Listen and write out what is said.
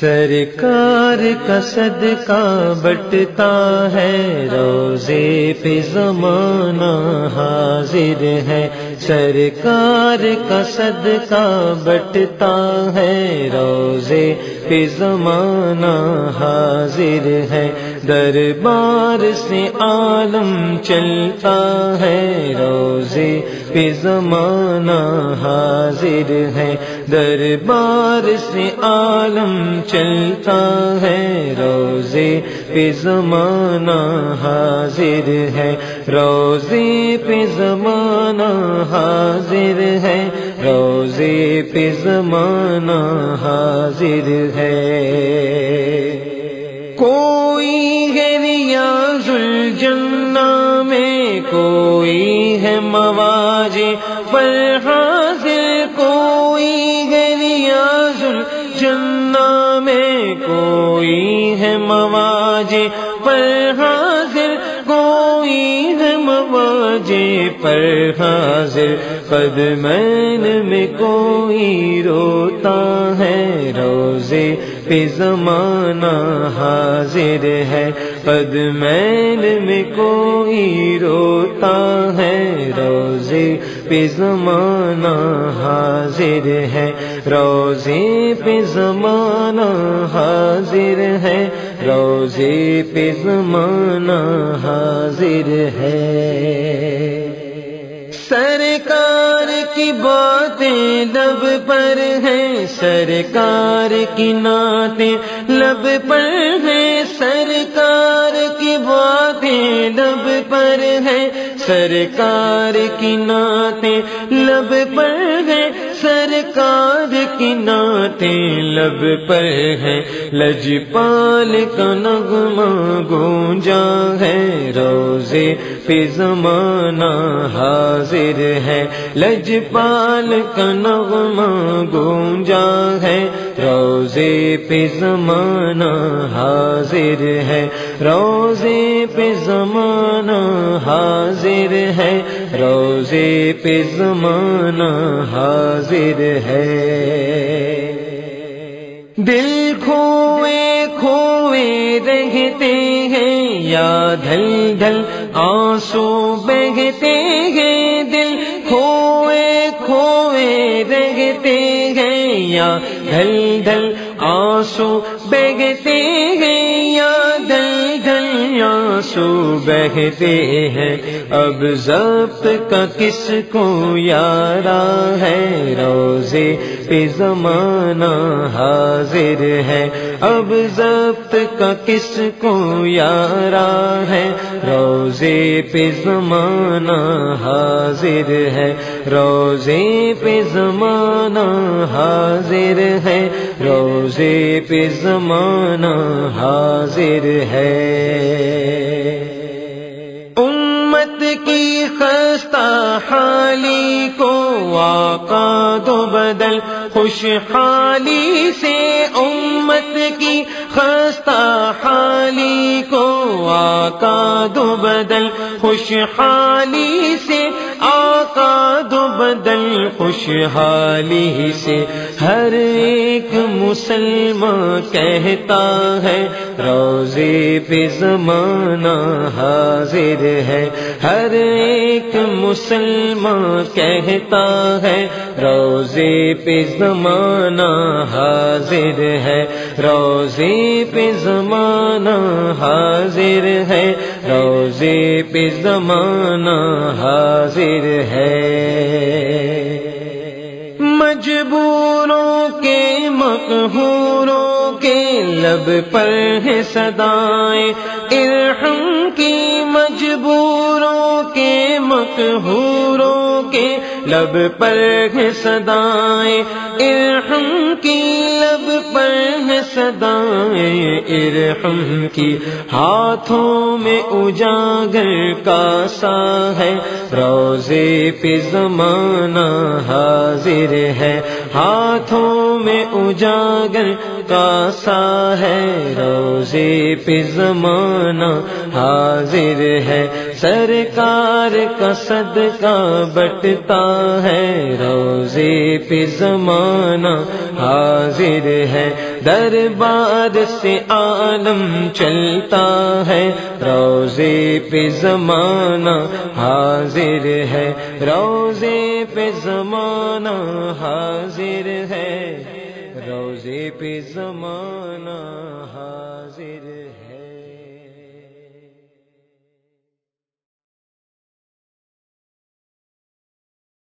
سرکار کا صدقہ بٹتا ہے، روزے پہ زمانہ حاضر ہے۔ سرکار کا صدقہ بٹتا ہے، روزے پہ زمانہ حاضر ہے۔ دربار سے عالم چلتا ہے، روزے پہ زمانہ حاضر ہے۔ دربار سے عالم چلتا ہے، روزے پہ زمانہ حاضر ہے۔ روزے پہ زمانہ حاضر ہے، روزے پہ زمانہ حاضر ہے۔ الجنہ میں کوئی ہے مواجے پر حاضر، کوئی ہے ریاض الجنہ میں کوئی ہے مواجے پر حاضر، کوئی ہے مواجے پر حاضر۔ قد میں کوئی روتا ہے، روزے پہ زمانہ حاضر ہے۔ قد میں کوئی روتا ہے، روزے پہ زمانہ حاضر ہے۔ روزے پہ زمانہ حاضر ہے، روزے پہ زمانہ حاضر ہے۔ سرکار کی باتیں لب پر ہیں، سرکار کی نعتیں لب پر ہیں، سرکار کی باتیں لب پر ہیں سرکار کی نعتیں لب پر ہیں، سرکار کی نعتیں لب پر ہیں۔ لجپال کا نغمہ گونجا ہے، روزے پہ زمانہ حاضر ہے۔ لجپال کا نغمہ گونجا ہے، روزے پہ زمانہ حاضر ہے۔ روزے پہ زمانہ حاضر ہے، روزے پہ زمانہ حاضر ہے۔ دل کھوئے کھوئے رہتے ہیں، یا دھل دھل آنسو بہتے ہیں۔ دل کھوئے کھوئے رہتے ہیں، یا دھل دھل آنسو بہتے ہیں۔ آنسو بہتے ہیں۔ اب ضبط کا کس کو یارا ہے؟ روزے پہ زمانہ حاضر ہے۔ اب ضبط کا کس کو یارا ہے؟ روزے پہ زمانہ حاضر ہے۔ روزے پہ زمانہ حاضر ہے، روزے پہ زمانہ حاضر ہے۔ امت کی خستہ حالی کو آقا دو بدل خوشحالی سے امت کی خستہ حالی کو آقا دو بدل خوشحالی سے خوشحالی سے ہر ایک مسلمان کہتا ہے، روزے پہ زمانہ حاضر ہے۔ ہر ایک مسلمان کہتا ہے، روزے پہ زمانہ حاضر ہے۔ روزے پہ زمانہ حاضر ہے۔ روزے پہ زمانہ حاضر ہے۔ مجبوروں کے مقہوروں کے لب پر ہے صدائیں ارحم کی مجبوروں کے مقہوروں کے لب پر ہے صدائیں ارحم کی لب پر ہے صدائیں ارحم کی ہاتھوں میں اجاگر کا سا ہے روزے پہ زمانہ حاضر ہے۔ ہاتھوں میں اجاگر کا سا ہے۔ روزے پہ زمانہ حاضر ہے۔ سرکار کا صدقہ بٹتا ہے، روزے پہ زمانہ حاضر ہے۔ دربار سے عالم چلتا ہے، روزے پہ زمانہ حاضر ہے۔ روزے پہ زمانہ حاضر ہے۔ روزے پہ زمانہ حاضر